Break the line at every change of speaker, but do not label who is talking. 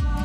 heart.